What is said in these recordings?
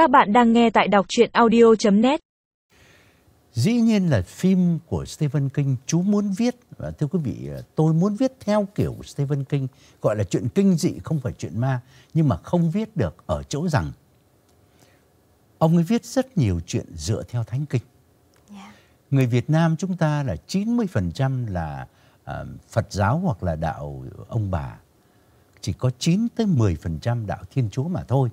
Các bạn đang nghe tại đọc truyện audio.net. Dĩ nhiên là phim của Stephen King chú muốn viết và thưa quý vị tôi muốn viết theo kiểu Stephen King gọi là chuyện kinh dị không phải chuyện ma nhưng mà không viết được ở chỗ rằng ông ấy viết rất nhiều chuyện dựa theo thánh kinh. Dạ. Người Việt Nam chúng ta là 90% là à, Phật giáo hoặc là đạo ông bà. Chỉ có 9 tới 10% đạo Thiên Chúa mà thôi.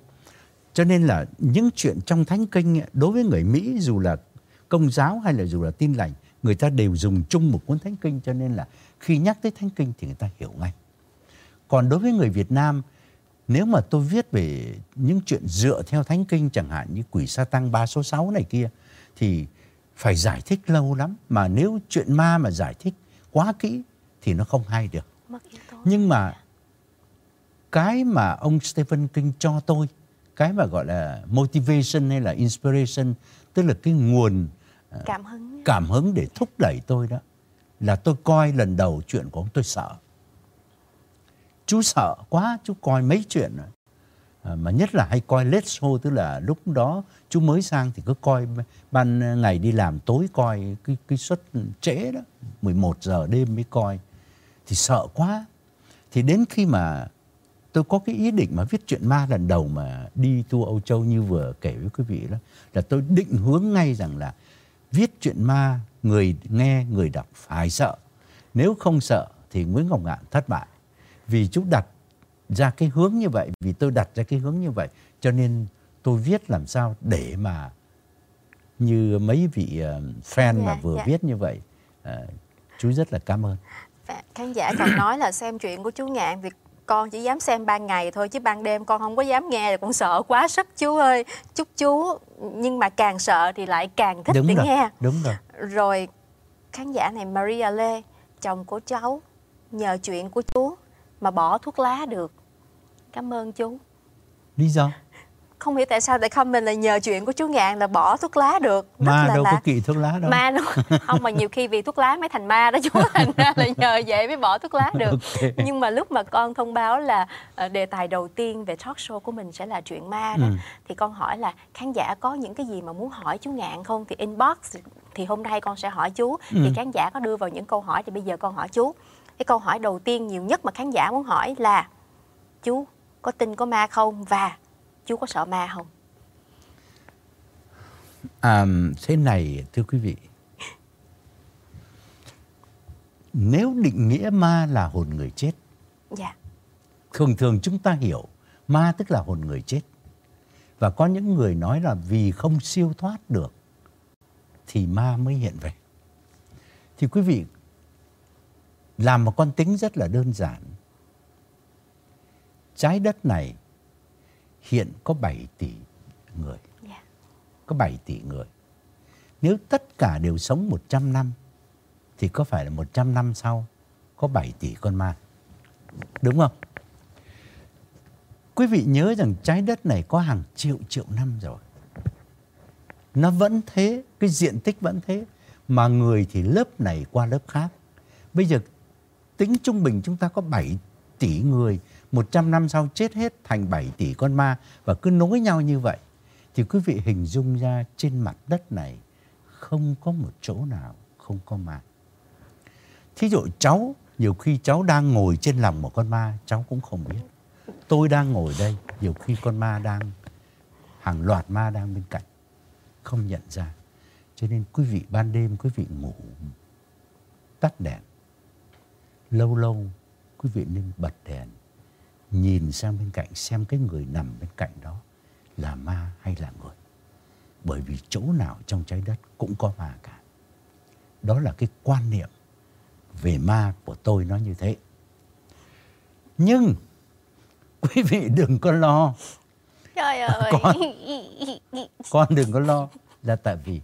Cho nên là những chuyện trong thánh kinh đối với người Mỹ dù là công giáo hay là dù là tin lành, người ta đều dùng chung một cuốn thánh kinh cho nên là khi nhắc tới thánh kinh thì người ta hiểu ngay. Còn đối với người Việt Nam, nếu mà tôi viết về những chuyện dựa theo thánh kinh chẳng hạn như quỷ sa tăng ba số 6 này kia thì phải giải thích lâu lắm mà nếu chuyện ma mà giải thích quá kỹ thì nó không hay được. Nhưng mà cái mà ông Stephen King cho tôi, cái mà gọi là motivation hay là inspiration, tức là cái nguồn cảm hứng. cảm hứng để thúc đẩy tôi đó là tôi coi lần đầu chuyện của ông tôi sợ. Chú sợ quá, chú coi mấy chuyện rồi. À, mà nhất là hay coi late show tức là lúc đó chú mới sang thì cứ coi ban ngày đi làm tối coi cái cái suất trễ đó 11 giờ đêm mới coi thì sợ quá thì đến khi mà tôi có cái ý định mà viết chuyện ma lần đầu mà đi tour Âu Châu như vừa kể với quý vị đó là tôi định hướng ngay rằng là viết chuyện ma người nghe người đọc phải sợ. Nếu không sợ thì Nguyễn Ngọc Ngạn thất bại. Vì chú đặt ra cái hướng như vậy vì tôi đặt ra cái hướng như vậy cho nên tôi viết làm sao để mà như mấy vị uh, fan Dạ, mà vừa dạ. viết như vậy uh, chú rất là cảm ơn. Và Khán giả còn nói là xem chuyện của chú Ngạn thì con chỉ dám xem ban ngày thôi chứ ban đêm con không có dám nghe con sợ quá sức. Chú ơi chúc chú nhưng mà càng sợ thì lại càng thích đúng để rồi nghe. đúng rồi. Rồi khán giả này Maria Lê chồng của cháu nhờ chuyện của chú mà bỏ thuốc lá được. Cảm ơn chú. Lý do không hiểu tại sao tại comment là nhờ chuyện của chú Ngạn là bỏ thuốc lá được. Rất ma là đâu lạ. có kỵ thuốc lá đâu. Ma đâu không mà nhiều khi vì thuốc lá mới thành ma đó chú. Thành ra là nhờ vậy mới bỏ thuốc lá được. Ok. nhưng mà lúc mà con thông báo là ờ, đề tài đầu tiên về talk show của mình sẽ là chuyện ma đó Ừ. thì con hỏi là khán giả có những cái gì mà muốn hỏi chú ngạn không? Thì inbox thì hôm nay con sẽ hỏi chú. Thì Ừ. khán giả có đưa vào những câu hỏi thì bây giờ con hỏi chú. Cái câu hỏi đầu tiên nhiều nhất mà khán giả muốn hỏi là chú có tin có ma không? Và chú có sợ ma không? À, thế này thưa quý vị. Nếu định nghĩa ma là hồn người chết dạ. Thường thường chúng ta hiểu Ma tức là hồn người chết. Và có những người nói là vì không siêu thoát được Thì ma mới hiện về. Thì quý vị Làm một con tính rất là đơn giản. Trái đất này Hiện có 7 tỷ người dạ có 7 tỷ người. Nếu tất cả đều sống 100 năm thì có phải là 100 năm sau có 7 tỷ con ma. Đúng không? Quý vị nhớ rằng trái đất này có hàng triệu triệu năm rồi. Nó vẫn thế, cái diện tích vẫn thế. Mà người thì lớp này qua lớp khác. Bây giờ tính trung bình chúng ta có 7 tỷ người. 100 năm sau chết hết thành 7 tỷ con ma và cứ nối nhau như vậy thì quý vị hình dung ra trên mặt đất này không có một chỗ nào không có ma. Thí dụ cháu, nhiều khi cháu đang ngồi trên lòng một con ma, cháu cũng không biết. Tôi đang ngồi đây, nhiều khi con ma đang, hàng loạt ma đang bên cạnh, không nhận ra. Cho nên quý vị ban đêm quý vị ngủ, tắt đèn. Lâu lâu quý vị nên bật đèn, nhìn sang bên cạnh xem cái người nằm bên cạnh đó là ma hay là người. Bởi vì chỗ nào trong trái đất cũng có ma cả. Đó là cái quan niệm về ma của tôi nó như thế. Nhưng quý vị đừng có lo, trời ơi Con- con đừng có lo là tại vì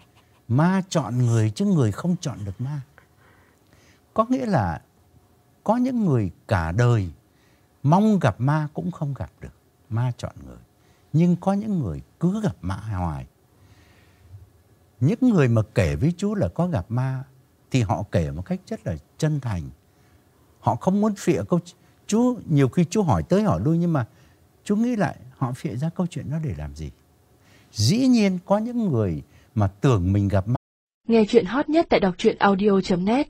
ma chọn người chứ người không chọn được ma. Có nghĩa là có những người cả đời mong gặp ma cũng không gặp được. Ma chọn người. Nhưng có những người cứ gặp ma hoài. Những người mà kể với chú là có gặp ma, thì họ kể một cách rất là chân thành. Họ không muốn phịa câu chú nhiều khi chú hỏi tới hỏi lui, nhưng mà chú nghĩ lại, họ phịa ra câu chuyện đó để làm gì? Dĩ nhiên có những người mà tưởng mình gặp ma. Nghe chuyện hot nhất tại đọc truyện audio.net